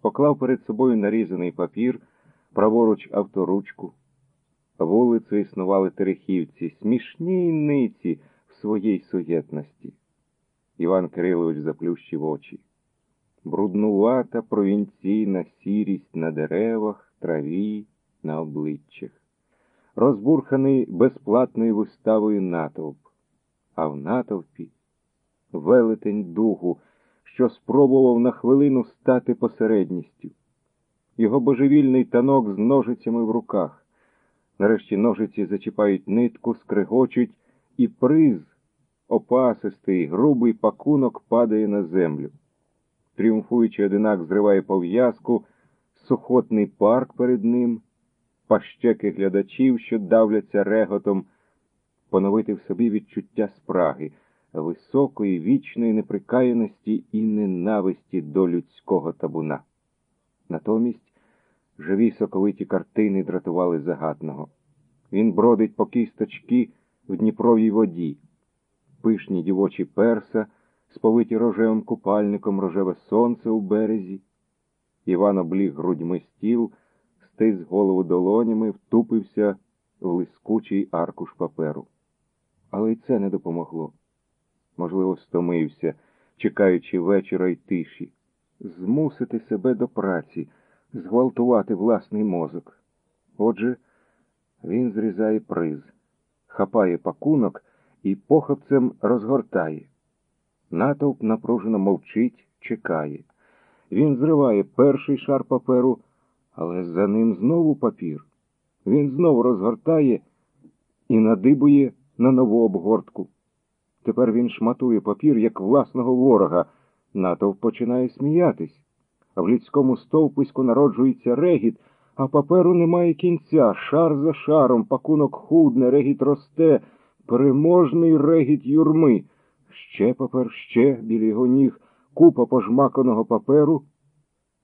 поклав перед собою нарізаний папір, праворуч авторучку. Вулицею існували терехівці, смішні ниці в своїй суєтності. Іван Кирилович заплющив очі. Бруднувата провінційна сірість на деревах, траві, на обличчях, розбурханий безплатною виставою натовп, а в натовпі велетень духу, що спробував на хвилину стати посередністю. Його божевільний танок з ножицями в руках. Нарешті ножиці зачіпають нитку, скригочуть, і приз, опасистий, грубий пакунок падає на землю. Тріумфуючий одинак зриває пов'язку, сухотний парк перед ним, пащеки глядачів, що давляться реготом, поновити в собі відчуття спраги, високої, вічної неприкаяності і ненависті до людського табуна. Натомість живі соковиті картини дратували загатного. Він бродить по кісточки в Дніпровій воді, пишні дівочі перса, сповиті рожевим купальником рожеве сонце у березі. Іван обліг грудьми стіл, стис голову долонями, втупився в лискучий аркуш паперу. Але й це не допомогло. Можливо, стомився, чекаючи вечора й тиші, змусити себе до праці, зґвалтувати власний мозок. Отже, він зрізає приз, хапає пакунок і похапцем розгортає. Натовп напружено мовчить, чекає. Він зриває перший шар паперу, але за ним знову папір. Він знову розгортає і надибує на нову обгортку. Тепер він шматує папір, як власного ворога. Натовп починає сміятись. В людському стовпиську народжується регіт, а паперу немає кінця. Шар за шаром, пакунок худне, регіт росте, переможний регіт юрми. Ще папер, ще біля його ніг, купа пожмаканого паперу,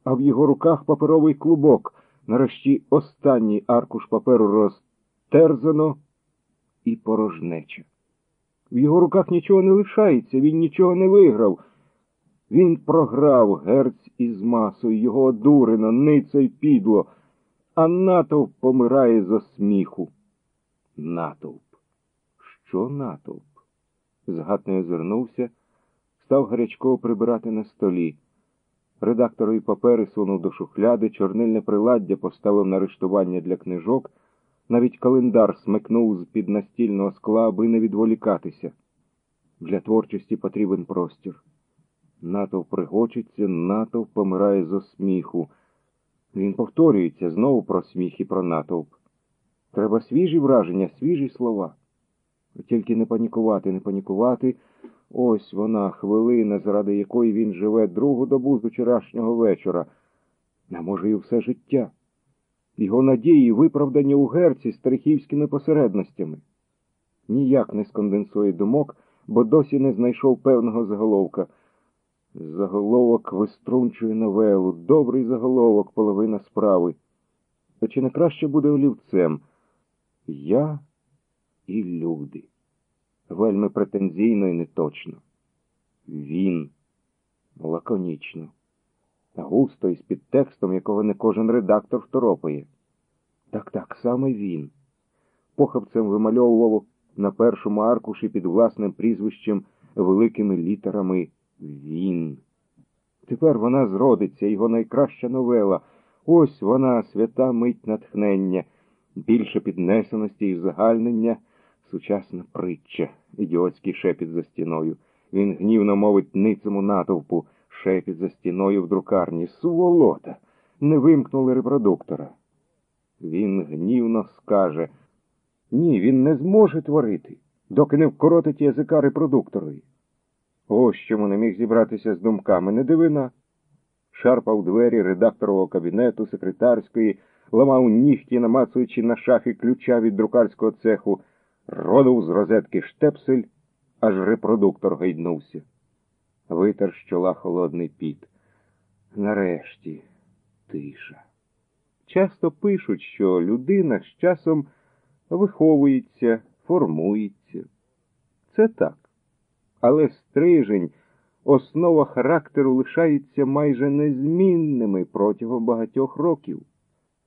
а в його руках паперовий клубок. Нарешті останній аркуш паперу розтерзано і порожнеча. В його руках нічого не лишається, він нічого не виграв. Він програв герць із масою, його одурено, ниця й підло, а натовп помирає зо сміху. Натовп. Що натовп? Згадно озирнувся, став гарячково прибирати на столі. Редакторові папери сунув до шухляди, чорнильне приладдя поставив на арештування для книжок, навіть календар смикнув з-під настільного скла, аби не відволікатися. Для творчості потрібен простір. Натовп пригочиться, натовп помирає зо сміху. Він повторюється знову про сміх і про натовп. Треба свіжі враження, свіжі слова. Тільки не панікувати, не панікувати. Ось вона, хвилина, заради якої він живе другу добу з вчорашнього вечора, а може, і все життя. Його надії виправдані у герці з терехівськими посередностями. Ніяк не сконденсує думок, бо досі не знайшов певного заголовка. Заголовок виструнчує новелу, добрий заголовок, половина справи. Та чи не краще буде олівцем? Я і люди. Вельми претензійно і неточно. Він лаконічно, густо і з підтекстом, якого не кожен редактор второпає. Так, так, саме він. Похабцем вимальовував на першому аркуші під власним прізвищем великими літерами Він. Тепер вона зродиться, його найкраща новела. Ось вона, свята мить натхнення, більше піднесеності і загальнення, сучасна притча, ідіотський шепіт за стіною. Він гнівно мовить ницему натовпу, шепіт за стіною в друкарні. Сволота! Не вимкнули репродуктора. Він гнівно скаже ні, він не зможе творити, доки не вкоротить язика репродукторові. Ось чому не міг зібратися з думками, не дивина. Шарпав двері редакторового кабінету, секретарської, ламав нігті, намацуючи на шахи ключа від друкарського цеху, родив з розетки штепсель, аж репродуктор гайднувся. Витер з чола холодний піт. Нарешті тиша. Часто пишуть, що людина з часом виховується, формується. Це так. Але стрижень основа характеру лишаються майже незмінними протягом багатьох років.